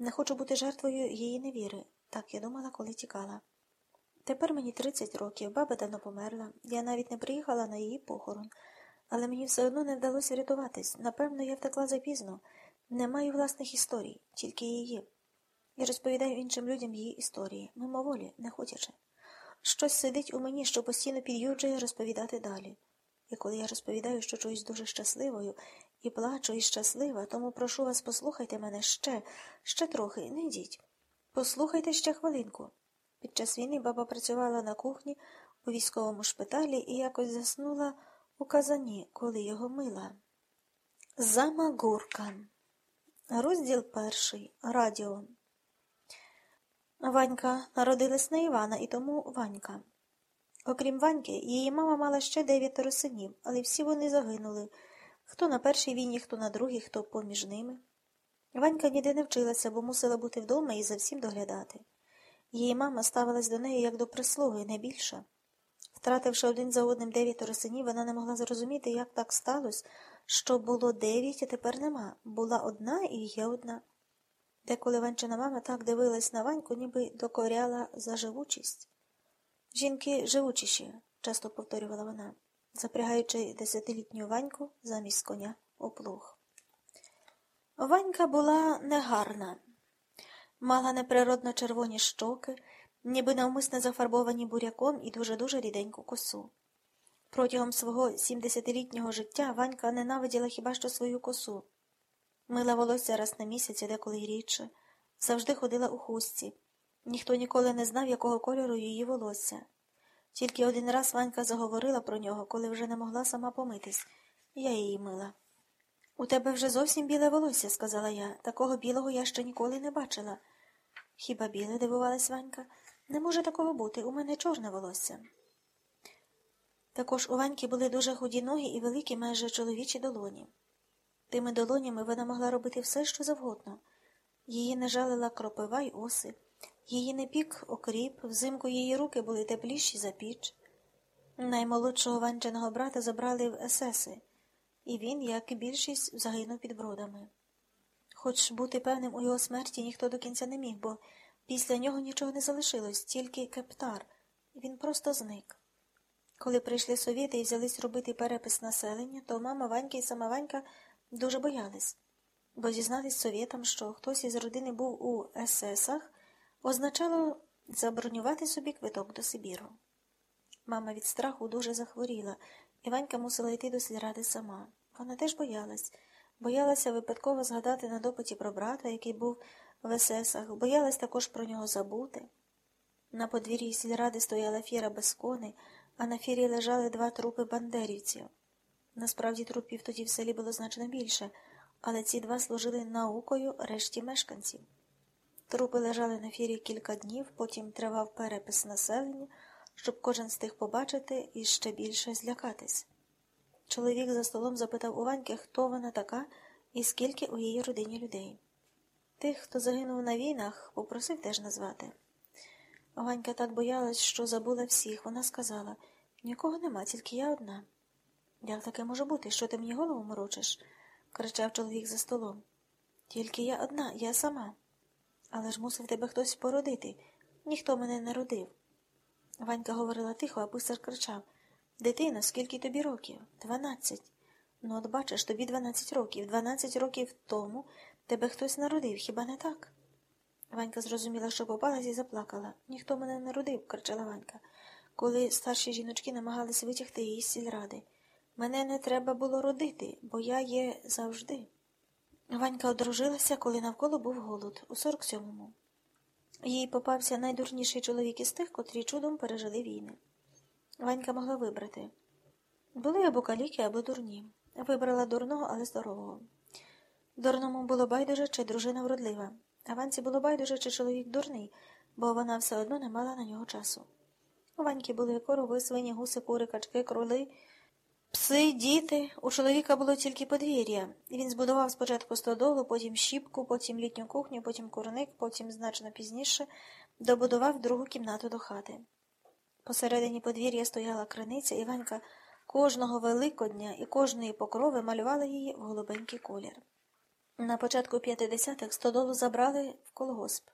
Не хочу бути жертвою її невіри. Так я думала, коли тікала. Тепер мені 30 років, баба давно померла. Я навіть не приїхала на її похорон, але мені все одно не вдалося врятуватись. Напевно, я втекла запізно. Не маю власних історій, тільки її. Я розповідаю іншим людям її історії, мимоволі, не хочучи. Щось сидить у мені, що постійно під'юджує розповідати далі. І коли я розповідаю, що чуюсь дуже щасливою, і плачу, і щаслива, тому прошу вас, послухайте мене ще, ще трохи, не йдіть. Послухайте ще хвилинку. Під час війни баба працювала на кухні у військовому шпиталі і якось заснула у казані, коли його мила. Замагурка. Розділ перший. Радіо. Ванька народилась на Івана і тому Ванька. Окрім Ваньки, її мама мала ще дев'ятеро синів, але всі вони загинули. Хто на першій війні, хто на другій, хто поміж ними. Ванька ніде не вчилася, бо мусила бути вдома і за всім доглядати. Її мама ставилась до неї як до прислуги, не більше. Втративши один за одним дев'ятеро синів, вона не могла зрозуміти, як так сталося, що було дев'ять, а тепер нема. Була одна і є одна. Деколи Ванчина мама так дивилась на Ваньку, ніби докоряла за живучість. Жінки живучіші, часто повторювала вона, запрягаючи десятилітню Ваньку замість коня у плуг. Ванька була негарна, мала неприродно червоні щоки, ніби навмисно зафарбовані буряком і дуже-дуже ріденьку косу. Протягом свого сімдесятилітнього життя Ванька ненавиділа хіба що свою косу. Мила волосся раз на місяць, деколи рідше, завжди ходила у хустці. Ніхто ніколи не знав, якого кольору її волосся. Тільки один раз Ванька заговорила про нього, коли вже не могла сама помитись. Я її мила. У тебе вже зовсім біле волосся, сказала я. Такого білого я ще ніколи не бачила. Хіба біле, дивувалась Ванька. Не може такого бути, у мене чорне волосся. Також у Ваньки були дуже худі ноги і великі майже чоловічі долоні. Тими долонями вона могла робити все, що завгодно. Її не жалила кропива й оси, її не пік окріп, взимку її руки були тепліші за піч. Наймолодшого Ванчиного брата забрали в есеси, і він, як і більшість, загинув під бродами. Хоч бути певним у його смерті ніхто до кінця не міг, бо після нього нічого не залишилось, тільки кептар, він просто зник. Коли прийшли совєти і взялись робити перепис населення, то мама Ванька і сама Ванька дуже боялись, бо зізнатись совєтам, що хтось із родини був у ССах, означало забронювати собі квиток до Сибіру. Мама від страху дуже захворіла, і Ванька мусила йти до сільради сама. Вона теж боялась, боялася випадково згадати на допиті про брата, який був в ССах, боялась також про нього забути. На подвір'ї сільради стояла фіра без коней, а на фірі лежали два трупи бандерівців. Насправді трупів тоді в селі було значно більше, але ці два служили наукою решті мешканців. Трупи лежали на фірі кілька днів, потім тривав перепис населення, щоб кожен встиг побачити і ще більше злякатись. Чоловік за столом запитав у Ваньки, хто вона така і скільки у її родині людей. Тих, хто загинув на війнах, попросив теж назвати. Ванька так боялась, що забула всіх. Вона сказала нікого нема, тільки я одна. Як таке може бути? Що ти мені голову морочиш? кричав чоловік за столом. Тільки я одна, я сама. Але ж мусив тебе хтось породити. Ніхто мене не родив. Ванька говорила тихо, а писар кричав Дитино, скільки тобі років? Дванадцять. Ну, от бачиш, тобі дванадцять років. Дванадцять років тому тебе хтось народив, хіба не так? Ванька зрозуміла, що попалась і заплакала. Ніхто мене не родив, кричала Ванька, коли старші жіночки намагались витягти її з сільради. Мене не треба було родити, бо я є завжди. Ванька одружилася, коли навколо був голод, у 47-му. Їй попався найдурніший чоловік із тих, котрі чудом пережили війни. Ванька могла вибрати. Були або каліки, або дурні. Вибрала дурного, але здорового. Дурному було байдуже, чи дружина вродлива, а Ванці було байдуже, чи чоловік дурний, бо вона все одно не мала на нього часу. У Ваньки були корови, свині, гуси, кури, качки, кроли. Пси, діти, у чоловіка було тільки подвір'я. Він збудував спочатку стодолу, потім щіпку, потім літню кухню, потім курник, потім значно пізніше добудував другу кімнату до хати. Посередині подвір'я стояла криниця, і Ванька кожного великодня і кожної покрови малювала її в голубенький колір. На початку 50-х стодолу забрали в колгосп.